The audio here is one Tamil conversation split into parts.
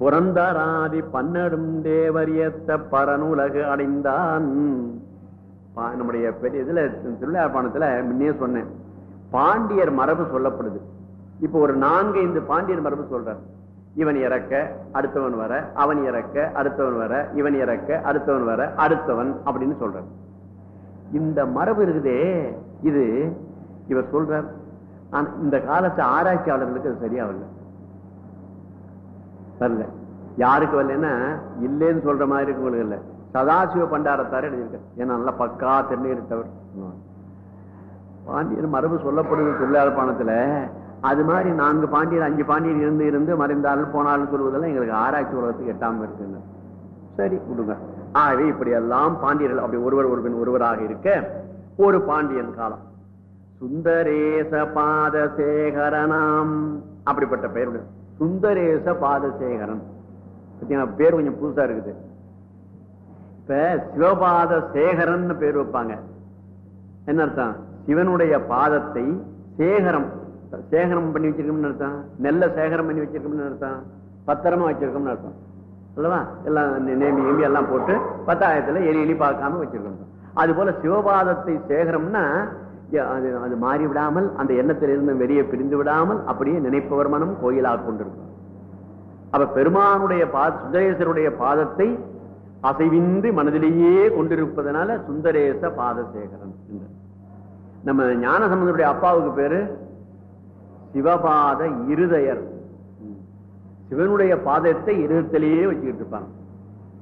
புறந்தராதி பன்னடும் தேவரியத்த பரனுலகு அடைந்தான். நம்முடைய பெரிய இதுல திருவிழாப்பாணத்துல முன்னே சொன்னேன். பாண்டியர் மரபு சொல்லப்படுது. இப்ப ஒரு நான்கு ஐந்து பாண்டியர் மரபு சொல்றார். இவன் இறக்க அடுத்தவன் வர அவன் இறக்க அடுத்தவன் வர இவன் இறக்க அடுத்தவன் வர அடுத்தவன் அப்படின்னு சொல்றார். இந்த மரபு இருக்குதே இது இவர் சொல்றார். இந்த காலத்து ஆராய்ச்சியாளர்களுக்கு அது சரியாவில்லை வரல. யாருக்கு வரலன்னா இல்லைன்னு சொல்ற மாதிரி இருக்கவங்களுக்கு இல்ல. சதாசிவ பண்டாரத்தார் எழுதியிருக்க ஏன்னா நல்லா பக்கா திருநீரிட்டவர் பாண்டியர் மரபு சொல்லப்படுது தொழிலாளப்பாணத்துல அது மாதிரி நான்கு பாண்டியர் அஞ்சு பாண்டியர் இருந்து இருந்து மறைந்தாலும் போனாலும் சொல்வதெல்லாம் எங்களுக்கு ஆராய்ச்சி உலகத்துக்கு எட்டாம இருக்குன்னு சரி விடுங்க. ஆகவே இப்படி எல்லாம் பாண்டியர்கள் அப்படி ஒருவர் ஒருவன் ஒருவராக இருக்க ஒரு பாண்டியன் காலம். சுந்தரேச பாதசேகரனாம். அப்படிப்பட்ட பெயருடன் சுந்தரேச பாதசேகரன். பார்த்தீங்களா பேர் கொஞ்சம் புதுசா இருக்குது. இப்ப சிவபாத சேகரன் பேர் வைப்பாங்க. என்ன அர்த்தம்? சிவனுடைய பாதத்தை சேகரம் சேகரம் பண்ணி வச்சிருக்கோம்னு அர்த்தம்? நெல்ல சேகரம் பண்ணி வச்சிருக்கோம்னு அர்த்தம்? பத்திரமா வச்சிருக்கோம்னு அர்த்தம். அல்லவா? எல்லாம் நே- நேமி ஏமி எல்லாம் போட்டு பத்தாயிரத்துல எலி எலி பார்க்காம வச்சிருக்கோம் அது போல சிவபாதத்தை சேகரம்னா அது அது மாறி விடாமல் அந்த எண்ணத்திலிருந்து வெளியே பிரிந்து விடாமல் அப்படியே நினைப்பவர் மனம் கோயிலாக கொண்டிருக்கும். அப்ப பெருமானுடைய பாத சுந்தரேசருடைய பாதத்தை அசைவின்றி மனதிலேயே கொண்டிருப்பதனால சுந்தரேச பாதசேகரன் நம்ம ஞானசம்பந்தருடைய அப்பாவுக்கு பேரு சிவபாத இருதயர். சிவனுடைய பாதத்தை இருதத்திலேயே வச்சுக்கிட்டு இருப்பாங்க.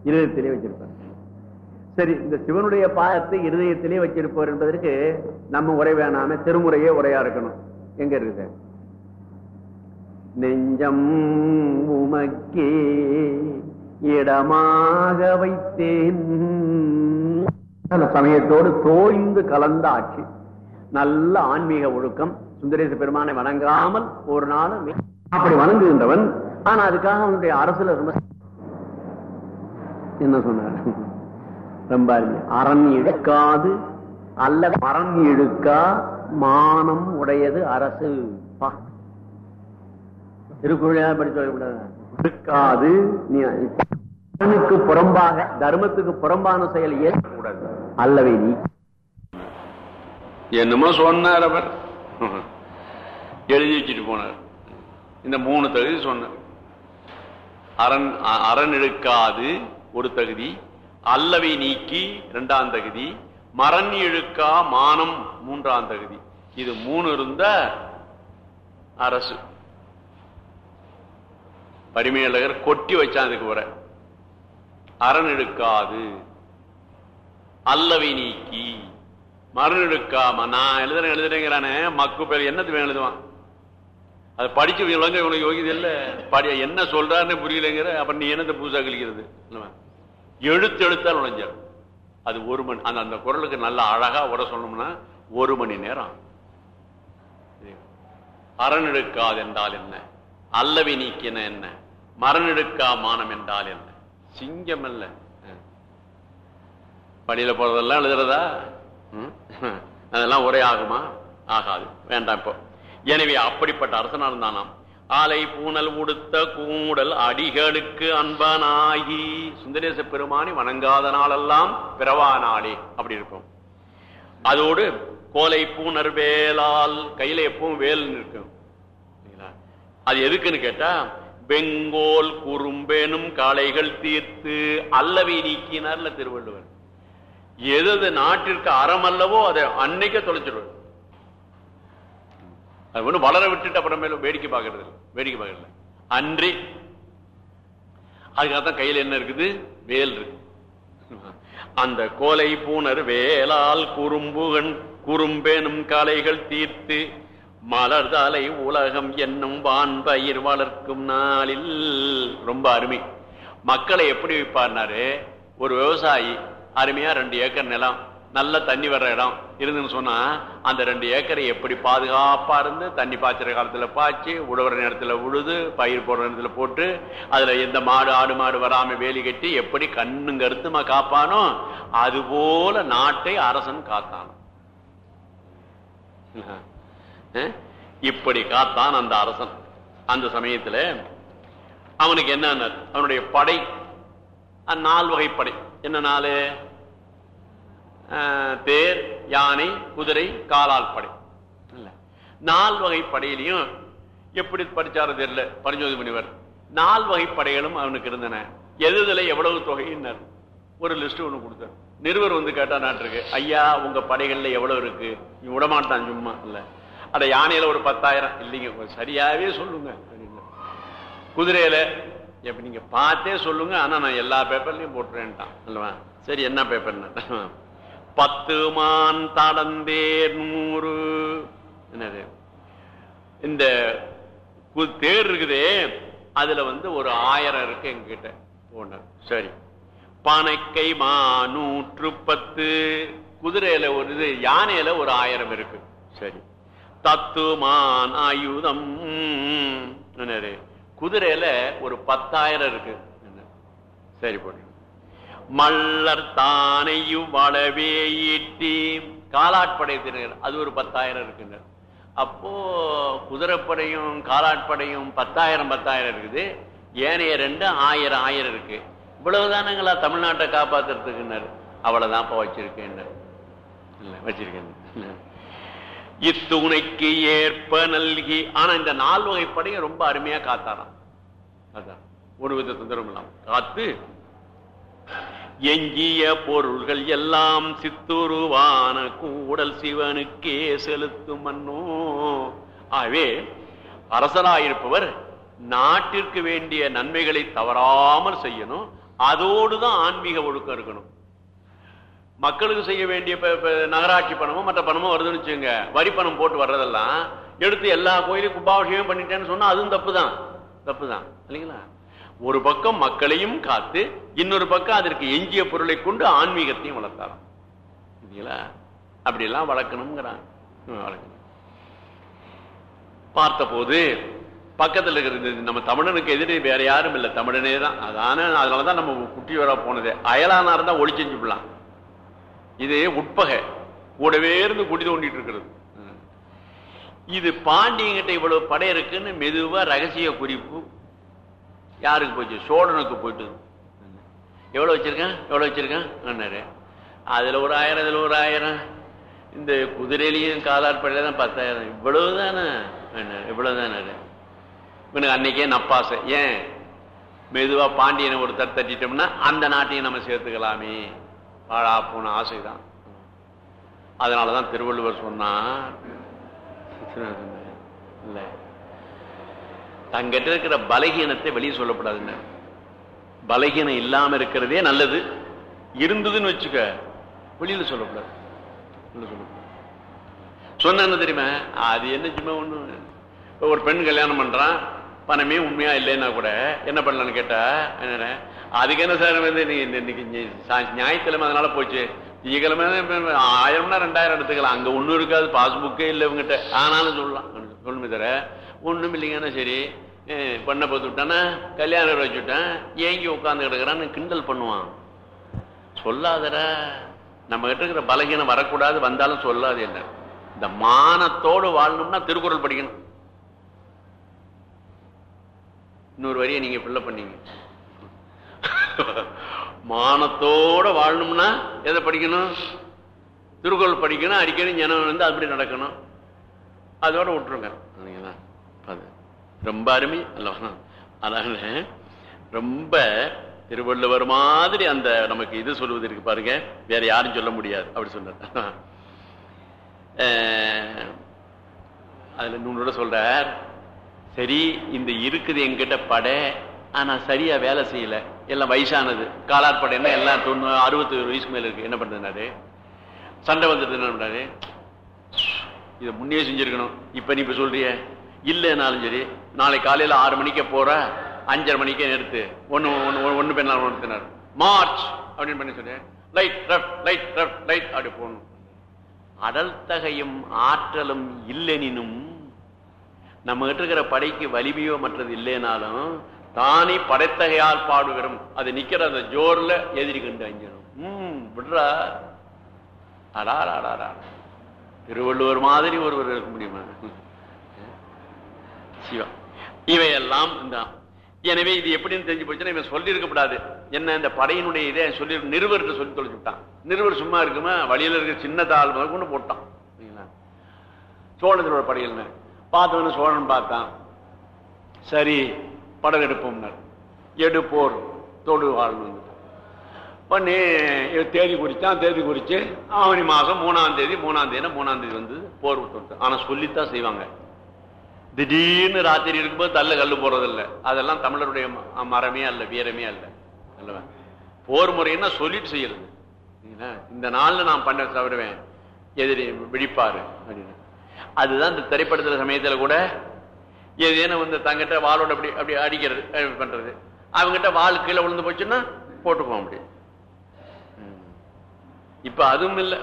இருதயத்திலே வச்சிருப்பாங்க சரி இந்த சிவனுடைய பாதத்தை இருதயத்திலே வச்சிருப்பவர் என்பதற்கு நம்ம உரை வேணாம திருமுறையே உரையா இருக்கணும். எங்க இருக்குது? நெஞ்சம் உமக்கே இடமாக வைத்தேன். சமயத்தோடு தோய்ந்து கலந்த ஆட்சி. நல்ல ஆன்மீக ஒழுக்கம். சுந்தரேச பெருமானை வணங்காமல் ஒரு நாள் அப்படி வணங்குகின்றவன். ஆனா அதுக்காக அவனுடைய அரசுல ரொம்ப என்ன சொன்னார்? ரொம்ப அரண் இழக்காது. அல்ல மரம் இழுக்கா மானம் உடையது அரசு. இருக்காது படிச்சு சொல்லக்கூடாது. இழுக்காது. புறம்பாக தர்மத்துக்கு புறம்பான செயல் ஏற்கக்கூடாது. அல்லவை நீ. என்னமோ சொன்னார் அவர். எழுதி வச்சுட்டு போனார். இந்த மூணு தகுதி சொன்னார். அரண் அரண் இழுக்காது ஒரு தகுதி. அல்லவை நீக்கி இரண்டாம் தகுதி. மரண் இழுக்கா மானம் மூன்றாம் தகுதி. இது மூணு இருந்த அரசு. பரிமையாளர் கொட்டி வச்சான் அதுக்கு வர அரண் இழுக்காது. அல்லவை நீக்கி. மரண எடுக்காம நான் எழுதுறேன் எழுதுறேங்கிறானே. மக்கு பேர் என்னது எழுதுவான்? அது படிச்சு விளங்க இவனுக்கு யோகிது இல்லை. படி என்ன சொல்றாருன்னு புரியலைங்கிற அப்ப நீ என்னத்தை புதுசா கழிக்கிறது? எழுத்து எழுத்தால் நுழைஞ்சார் அது ஒரு மணி அந்த அந்த குரலுக்கு நல்ல அழகாக உட சொல்லணும்னா ஒரு மணி நேரம் அரண் எடுக்காது என்றால் என்ன? அல்லவி நீக்கின என்ன? மரண் எடுக்கா மானம் என்றால் என்ன? சிங்கம் அல்ல. படியில போறதெல்லாம் எழுதுறதா? ம்? அதெல்லாம் ஒரே ஆகுமா? ஆகாது. வேண்டாம் இப்போ. எனவே அப்படிப்பட்ட அரசனாக இருந்தானாம். ஆலை பூனல் உடுத்த கூடல் அடிகளுக்கு அன்பனாகி. சுந்தரேச பெருமானி வணங்காத நாளெல்லாம் பிறவா நாளே அப்படி இருக்கும். அதோடு கோலை பூனர் வேலால் கையில எப்பவும் வேல் இருக்கும் அது எதுக்குன்னு கேட்டா பெங்கோல் குறும்பேனும் காளைகள் தீர்த்து அல்லவை நீக்கினார்ல திருவள்ளுவர். எது எது நாட்டிற்கு அறம் அல்லவோ அதை அன்னைக்கே தொலைச்சிடுவார். அது ஒண்ணு வளர விட்டுட்டு அப்புறமேல வேடிக்கை பார்க்கறது வேடிக்கை பார்க்கறது அன்றி அதுக்காக தான் கையில என்ன இருக்குது? வேல் இருக்கு. அந்த கோலை பூனர் வேலால் குறும்புகன் குறும்பேனும் காளைகள் தீர்த்து மலர் தலை உலகம் என்னும் வான்பயிர் வளர்க்கும் நாளில். ரொம்ப அருமை. மக்களை எப்படி வைப்பார்னாரு ஒரு விவசாயி அருமையா ரெண்டு ஏக்கர் நிலம் நல்ல தண்ணி வர்ற இடம். இருந்துன்னு சொன்னா அந்த ரெண்டு ஏக்கரை எப்படி பாதுகாப்பா இருந்து தண்ணி பாய்ச்சிற காலத்துல பாய்ச்சி உழவுற நேரத்துல உழுது பயிர் போடுற நேரத்துல போட்டு அதுல எந்த மாடு ஆடு மாடு வராம வேலி கட்டி எப்படி கண்ணும் கருத்துமா காப்பானோ அது போல நாட்டை அரசன் காத்தான் இப்படி காத்தான் அந்த அரசன். அந்த சமயத்துல அவனுக்கு என்ன அவனுடைய படை நால் வகை படை. என்ன நாள் தேர் யானை குதிரை காலால் படை. இல்ல நால் வகை படையிலையும் எப்படி படிச்சாரு தெரியல பரிஞ்சோதி முனிவர். நால் வகை படைகளும் அவனுக்கு இருந்தன. எதுல எவ்வளவு தொகையினர்? ஒரு லிஸ்ட் ஒண்ணு கொடுத்தார் நிருபர் வந்து கேட்டா நாட்டிருக்கு. ஐயா உங்க படைகள்ல எவ்வளவு இருக்கு? நீ விடமாட்டான் சும்மா இல்ல. அட யானையில ஒரு பத்தாயிரம். இல்லைங்க சரியாவே சொல்லுங்க. குதிரையில எப்ப நீங்க பார்த்தே சொல்லுங்க. ஆனா நான் எல்லா பேப்பர்லயும் போட்டுறேன்ட்டான். அல்லவா? சரி என்ன பேப்பர் பத்து மான் தடந்தேர் நூறு. என்னது? இந்த கு- தேர் இருக்குதே அதுல வந்து ஒரு ஆயிரம் இருக்கு எங்ககிட்ட போனார் சரி. பனைக்கை மா நூற்று பத்து. குதிரையில ஒரு இது யானையில ஒரு ஆயிரம் இருக்கு. சரி. தத்துமான் ஆயுதம். என்னது? குதிரையில ஒரு பத்தாயிரம் இருக்கு. என்ன? சரி போட்டு மல்லர் தானையும் வளவே ஈட்டி காலாட்படை தினர் அது ஒரு பத்தாயிரம் இருக்குங்க. அப்போ குதிரைப்படையும் காலாட்படையும் பத்தாயிரம் பத்தாயிரம் இருக்குது. ஏனைய ரெண்டு ஆயிரம் ஆயிரம் இருக்கு. இவ்வளவுதானுங்களா தமிழ்நாட்டை காப்பாத்துறதுக்குன்னாரு. அவ்வளவுதான்ப்பா வச்சிருக்கேன் இல்ல வச்சிருக்கேன். இத்துணைக்கு ஏற்ப நல்கி ஆனா இந்த நால் வகை ரொம்ப அருமையா காத்தாராம். அதான் ஒரு வித தொந்தரவு இல்லாம. காத்து எஞ்சிய பொருள்கள் எல்லாம் சித்துருவான கூடல் சிவனுக்கே செலுத்தும் மன்னோ. ஆகவே அரசராயிருப்பவர் நாட்டிற்கு வேண்டிய நன்மைகளை தவறாமல் செய்யணும். அதோடுதான் ஆன்மீக ஒழுக்கம் இருக்கணும். மக்களுக்கு செய்ய வேண்டிய நகராட்சி பணமும் மற்ற பணமும் வருதுன்னு வச்சுங்க வரி பணம் போட்டு வர்றதெல்லாம் எடுத்து எல்லா கோயிலும் கும்பாபிஷேகம் பண்ணிட்டேன்னு சொன்னா அதுவும் தப்பு தான் தப்பு தான் இல்லைங்களா? ஒரு பக்கம் மக்களையும் காத்து இன்னொரு பக்கம் அதற்கு எஞ்சிய பொருளை கொண்டு ஆன்மீகத்தையும் வளர்த்தாராம். இல்லைங்களா அப்படி எல்லாம் வளர்க்கணுங்கிறான் ம், வளர்க்கணும். பார்த்தபோது பக்கத்தில் இருக்கிறது நம்ம தமிழனுக்கு எதிரே வேற யாரும் இல்லை. தமிழனே தான். அதான அதனாலதான் நம்ம குட்டி வர போனது. அயலானா இருந்தா ஒளி செஞ்சு விடலாம். இது உட்பகை. கூடவே இருந்து குடி தோண்டிட்டு இருக்கிறது. இது பாண்டியங்கிட்ட இவ்வளவு படை இருக்குன்னு மெதுவா ரகசிய குறிப்பு யாருக்கு போச்சு? சோழனுக்கு போயிட்டு எவ்வளோ வச்சிருக்கேன்? எவ்வளோ வச்சிருக்கேன்? அதில் ஒரு ஆயிரம் இதில் ஒரு ஆயிரம். இந்த குதிரையிலையும் காலாட்படையில தான் பத்தாயிரம். இவ்வளவு தானே இவ்வளவு தானே இவனுக்கு அன்னைக்கே நப்பாசை. ஏன்? மெதுவாக பாண்டியனை ஒரு தட்டு தட்டிட்டோம்னா அந்த நாட்டையும் நம்ம சேர்த்துக்கலாமே. பாழா போன அதனால் தான் திருவள்ளுவர் சொன்னார். இல்லை. தங்கிட்ட இருக்கிற பலகீனத்தை வெளியே சொல்லப்படாதுங்க. பலகீனம் இல்லாம இருக்கிறதே நல்லது. இருந்ததுன்னு வச்சுக்க வெளியில சொல்லக்கூடாது. சொல்லக்கூடாது. சொன்ன என்ன தெரியுமா? அது என்ன சும்மா ஒண்ணு? ஒரு பெண் கல்யாணம் பண்றான். பணமே உண்மையா இல்லைன்னா கூட என்ன பண்ணலாம்னு கேட்டா என்ன அதுக்கு என்ன சார் வந்து நீ இந்த- இன்னைக்கு ஞாயிற்றுக்கிழமை அதனால போச்சு. திங்கக்கிழமை ஆயிரம்னா ரெண்டாயிரம் எடுத்துக்கலாம். அங்க ஒண்ணும் இருக்காது. பாஸ்புக்கே இல்லை இவங்கிட்ட. ஆனாலும் சொல்லலாம். சொல்லுமே தர ஒண்ணும் இல்லைங்கன்னா சரி. பண்ண போத்து விட்டானா? கல்யாணம் வச்சுட்டேன் ஏங்கி உட்காந்து கிடக்குறான்னு கிண்டல் பண்ணுவான். சொல்லாதடா. நம்ம கிட்ட இருக்கிற பலகீனம் வரக்கூடாது வந்தாலும் சொல்லாது என்ன? இந்த மானத்தோடு வாழணும்னா திருக்குறள் படிக்கணும். இன்னொரு வரியை நீங்க பிள்ளை பண்ணீங்க. மானத்தோட வாழணும்னா எதை படிக்கணும்? திருக்குறள் படிக்கணும். அடிக்கடி ஜனம் வந்து அப்படி நடக்கணும். அதோட விட்டுருங்க. ரொம்ப அருமை. அல்லவா அதனால ரொம்ப திருவள்ளுவர் மாதிரி அந்த நமக்கு இது சொல்வதற்கு பாருங்க. வேற யாரும் சொல்ல முடியாது. அப்படி சொன்னார். அதுல இன்னொன்னோட சொல்றார் சரி இந்த இருக்குது என்கிட்ட படை ஆனா சரியா வேலை செய்யல. எல்லாம் வயசானது. காலார் படைன்னா எல்லாம் தொண்ணூறு அறுபத்தி வயசுக்கு மேல இருக்கு. என்ன பண்றதுனாரு சண்டை வந்துட்டு என்ன பண்றாரு? இதை முன்னே செஞ்சிருக்கணும். இப்ப நீ இப்ப சொல்றிய? இல்லைனாலும் சரி நாளை காலையில் ஆறு மணிக்கே போற அஞ்சரை மணிக்கே நிறுத்து. ஒன்று ஒன்று ஒண்ணு பேர் நிறுத்தினார் மார்ச் அப்படின்னு பண்ணி சொன்னேன். Right left right left right அப்படி போகணும். அடல் தகையும் ஆற்றலும் இல்லெனினும் நம்ம கிட்ட இருக்கிற படைக்கு வலிமையோ மற்றது இல்லைனாலும் தானே படைத்தகையால் பாடுகிறோம் அது நிக்கிற அந்த ஜோர்ல எதிரி கண்டு அஞ்சிடும் உம் விடுறா. அடாரா திருவள்ளுவர் மாதிரி ஒருவர் இருக்க முடியுமா? சிவா. இவையெல்லாம் தான் எனவே இது எப்படின்னு தெரிஞ்சு போச்சுன்னா இவன் சொல்லியிருக்கப்படாது என்ன இந்த படையினுடைய இதே சொல்லி நிறுவர்கிட்ட சொல்லி தொலைச்சு விட்டான். நிறுவர் சும்மா இருக்குமா? வழியில இருக்கிற சின்ன தாள் முதல் கொண்டு போட்டான். சரிங்களா? சோழனோட படையல்னு பார்த்தவன சோழன் பார்த்தான். சரி படம் எடுப்போம்னார் எடுப்போர் தொடு வாழ்ந்து பண்ணி தேதி குறித்தான் தேதி குறித்து ஆவணி மாதம் மூணாம் தேதி மூணாம் தேதி மூணாம் தேதி வந்து போர் விட்டு ஆனால் சொல்லித்தான் செய்வாங்க. திடீர்னு ராத்திரி இருக்கும்போது தள்ள கல்லு போறதில்லை. அதெல்லாம் தமிழருடைய ம- மரமே அல்ல வீரமே அல்ல. அல்லவா? போர் முறைன்னா சொல்லிட்டு செய்யறது. சரிங்களா? இந்த நாள்ல நான் பண்ண சாப்பிடுவேன் எதிரி விழிப்பாரு அப்படின்னு. அதுதான் இந்த திரைப்படத்துல சமயத்துல கூட ஏதேனும் வந்து தங்கிட்ட வாளோட அப்படி அப்படி அடிக்கிறது பண்றது. அவங்ககிட்ட வாள் கீழே விழுந்து போச்சுன்னா போட்டுப்போம் அப்படி ம். இப்ப அதுவும் இல்லை.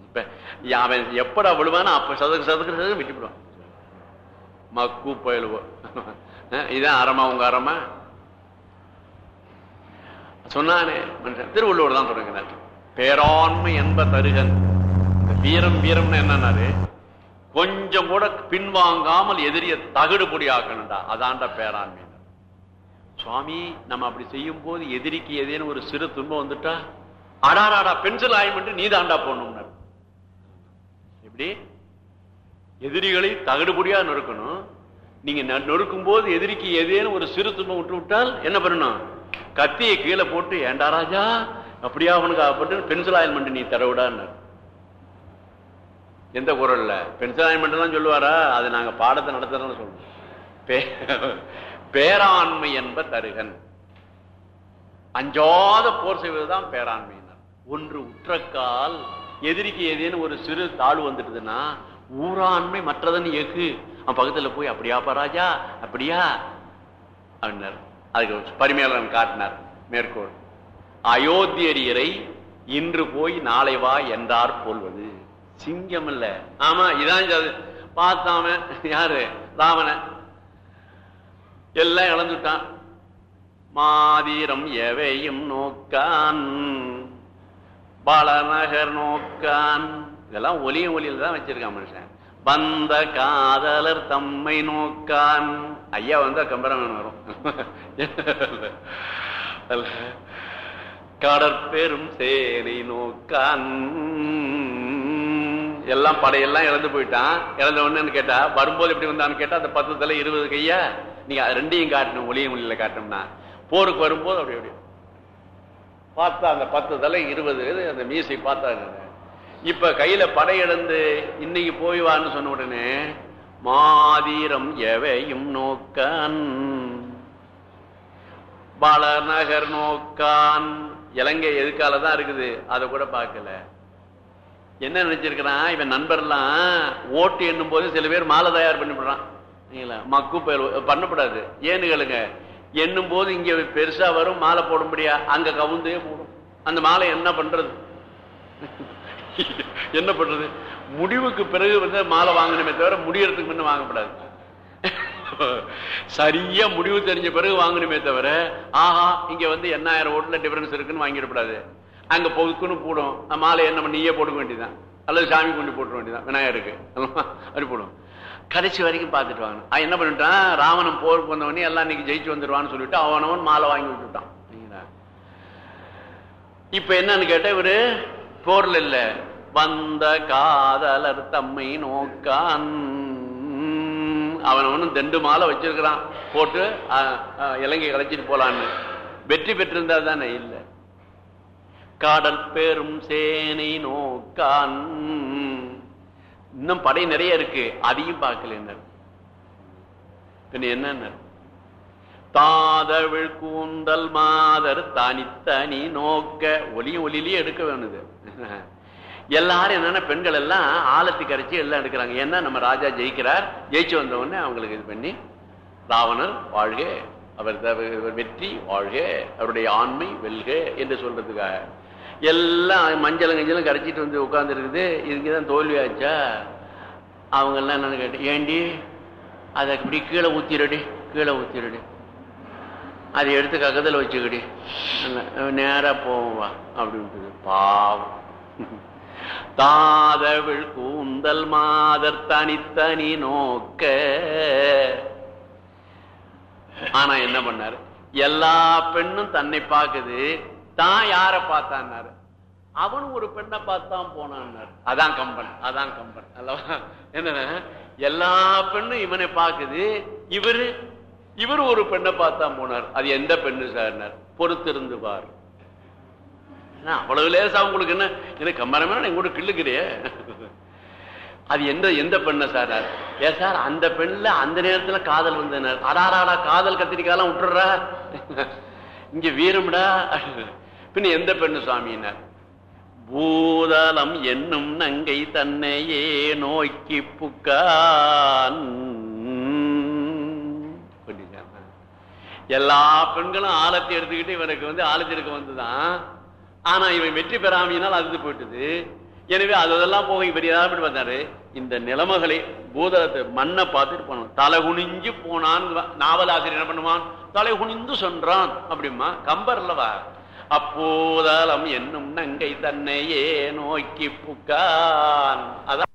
இப்ப அவன் எப்படா விழுவானோ அப்ப சதுக்கு சதுக்கு சதுக்கு விட்டுவிடுவான் மக்கு பயிலுவோம் இதான் அறமா உங்க அறமா? சொன்னானே மனுஷன். திருவள்ளுவர் தான் தொடங்கினார். பேராண்மை என்ப தருகன். இந்த வீரம் வீரம்னு என்னன்னாரு? கொஞ்சம் கூட பின்வாங்காமல் எதிரிய தகடு பொடியாக்கணும்டா. அதான்டா பேராண்மை. சுவாமி நம்ம அப்படி செய்யும் போது எதிரிக்கு எதேன்னு ஒரு சிறு துன்பம் வந்துட்டா? அடாராடா பென்சில் ஆயம் நீ தாண்டா போடணும்னாரு. எப்படி? எதிரிகளை தகடுபடியா நொறுக்கணும். நீங்க நொறுக்கும் போது எதிரிக்கு ஏதேனும் ஒரு சிறு துன்பம் விட்டு விட்டால் என்ன பண்ணணும் கத்தியை கீழே போட்டு ஏண்டா ராஜா அப்படியா அவனுக்கு அப்பட்டு பென்சில் ஆயில்மெண்ட் நீ தரவிடான்னு எந்த குரல்ல பென்சில் ஆயில்மெண்ட் தான் சொல்லுவாரா? அது நாங்க பாடத்தை நடத்துறோம்னு சொல்லுவோம் பே- பேராண்மை என்ப தருகன். அஞ்சாத போர் செய்வதுதான் பேராண்மையினர். ஒன்று உற்றக்கால் எதிரிக்கு ஏதேனும் ஒரு சிறு தாழ்வு வந்துட்டுதுன்னா ஊராண்மை மற்றதன் எஃகு. அவன் பக்கத்துல போய் அப்படியாப்பா ராஜா? அப்படியா? அப்படின்னார். அதுக்கு பரிமேலன் காட்டினார் மேற்கோள். அயோத்தியரியரை இன்று போய் நாளை வா என்றார் போல்வது. சிங்கம் இல்ல. ஆமா இதான் பார்த்தாம யாரு? ராவண எல்லாம் இழந்துட்டான். மாதிரம் எவையும் நோக்கான். பலநகர் நோக்கான். இதெல்லாம் ஒலியும் ஒலியில தான் வச்சிருக்கான் மனுஷன். வந்த காதலர் தம்மை நோக்கான். ஐயா வந்தா கம்பராமன் வரும். கடற்பெரும் சேனை நோக்கான். எல்லாம் படையெல்லாம் இழந்து போயிட்டான். இழந்த உடனே கேட்டா வரும்போது எப்படி வந்தான்னு கேட்டா அந்த பத்து தலை இருபது கையா நீங்க ரெண்டையும் காட்டணும் ஒளியும் ஒளியில காட்டணும்னா. போருக்கு வரும்போது அப்படி அப்படி. பார்த்தா அந்த பத்து தலை இருபது அந்த மியூசிக் பார்த்தா இப்ப கையில படையெழுந்து இன்னைக்கு போய் வான்னு சொன்ன உடனே மாதிரம் எவையும் நோக்கான். பலநகர் நோக்கான். இலங்கை எதுக்கால தான் இருக்குது? அதை கூட பார்க்கல. என்ன நினைச்சிருக்கிறான்? இவன் நண்பர்லாம் ஓட்டு எண்ணும் போது சில பேர் மாலை தயார் பண்ணிவிடுறான். மக்கு பயிர் பண்ணக்கூடாது. ஏன்னு கேளுங்க. எண்ணும் போது இங்க பெருசா வரும் மாலை போடும்படியா? அங்க கவுந்தே போடும். அந்த மாலை என்ன பண்றது? என்ன பண்றது? முடிவுக்கு பிறகு வந்து மாலை வாங்கணுமே தவிர முடியறதுக்கு முன்ன வாங்கக்கூடாது சரியா முடிவு தெரிஞ்ச பிறகு வாங்கணுமே தவிர ஆஹா இங்க வந்து எண்ணாயிரம் ஓட்டுல டிஃபரன்ஸ் இருக்குன்னு வாங்கிடக்கூடாது. அங்க பொதுக்குன்னு போடும். மாலை என்ன நீயே போட்டுக்க வேண்டியதுதான். அல்லது சாமி கொண்டு போட்டு வேண்டியதான் விநாயகருக்கு. அப்படி போடும். கடைசி வரைக்கும் பார்த்துட்டு வாங்க. அவன் என்ன பண்ணிட்டான்? ராவணன் போருக்கு வந்தவனே எல்லாம் இன்னைக்கு ஜெயிச்சு வந்துருவான்னு சொல்லிட்டு அவனவன் மாலை வாங்கி விட்டுட்டான். இப்ப என்னன்னு கேட்டா இவரு போர்ல இல்லை. வந்த காதலர் தம்மை நோக்கான். அவனவனும் தெண்டு மாலை வச்சிருக்கிறான். போட்டு இலங்கை கலைச்சிட்டு போலான்னு. வெற்றி பெற்றிருந்தா தானே? இல்ல. காடல் பெரும் சேனை நோக்கான். இன்னும் படை நிறைய இருக்கு. அதையும் பார்க்கல என்ன என்ன தாதவிழ் கூந்தல் மாதர் தனித்தனி நோக்க. ஒலியும் ஒலியிலேயே எடுக்க வேணுது. எல்லாரும் என்னன்னா பெண்கள் எல்லாம் ஆலத்தி கரைச்சி எல்லாம் எடுக்கிறாங்க. ஏன்னா நம்ம ராஜா ஜெயிக்கிறார். ஜெயிச்சு வந்த உடனே அவங்களுக்கு இது பண்ணி ராவணர் வாழ்க அவர் வெற்றி வாழ்க அவருடைய ஆண்மை வெல்க என்று சொல்றதுக்காக. எல்லாம் மஞ்சளும் கஞ்சலும் கரைச்சிட்டு வந்து உட்காந்துருக்குது இதுக்கு இதுக்குதான் தோல்வியாச்சா ஆச்சா? அவங்கெல்லாம் என்னன்னு கேட்டு ஏண்டி? அதை இப்படி கீழே ஊத்திரடி கீழே ஊத்திரடி. அதை எடுத்து கக்கத்தில் வச்சுக்கடி. நேராக போவோம் வா அப்படின்ட்டு பாவம். தாதவிழ் கூந்தல் மாதர் தனித்தனி நோக்க. ஆனா என்ன பண்ணாரு? எல்லா பெண்ணும் தன்னை பார்க்குது. தான் யார பார்த்தான்னாரு? அவனும் ஒரு பெண்ணை பார்த்தான் போனான்னாரு. அதான் கம்பன் அதான் கம்பன் அல்லவா? என்ன எல்லா பெண்ணும் இவனை பார்க்குது. இவரு இவர் ஒரு பெண்ணை பார்த்தா போனார். அது எந்த பெண்ணு சார்னார்? பொறுத்திருந்து பார். அவ்வளவு லேசா உங்களுக்கு என்ன? எனக்கு கம்பரமே கூட கிள்ளுக்கிறியே? அது எந்த எந்த பெண்ணை சார்? ஏ சார் அந்த பெண்ல அந்த நேரத்துல காதல் வந்தனர். அடாராடா காதல் கத்திரிக்காலாம் விட்டுறா இங்க வீரம்டா. பின்ன எந்த பெண்ணு சுவாமினார் பூதலம் என்னும் நங்கை தன்னையே நோக்கி புக்கான் எல்லா பெண்களும் ஆலத்தை எடுத்துக்கிட்டு இவனுக்கு வந்து ஆலத்தி எடுக்க வந்துதான். ஆனா இவன் வெற்றி பெறாமையினால் அழுது போயிட்டது. எனவே அதெல்லாம் போக இவர் ஏதாவது வந்தாரு இந்த நிலைமைகளை பூதத்தை மண்ணை பார்த்துட்டு போனான். தலை குனிஞ்சு போனான் நாவலாசிரியர் என்ன பண்ணுவான்? தலை குனிந்து சென்றான் அப்படிமா கம்பர் அல்லவா அப்போதலம் என்னும் நங்கை தன்னையே நோக்கி புக்கான். அதான்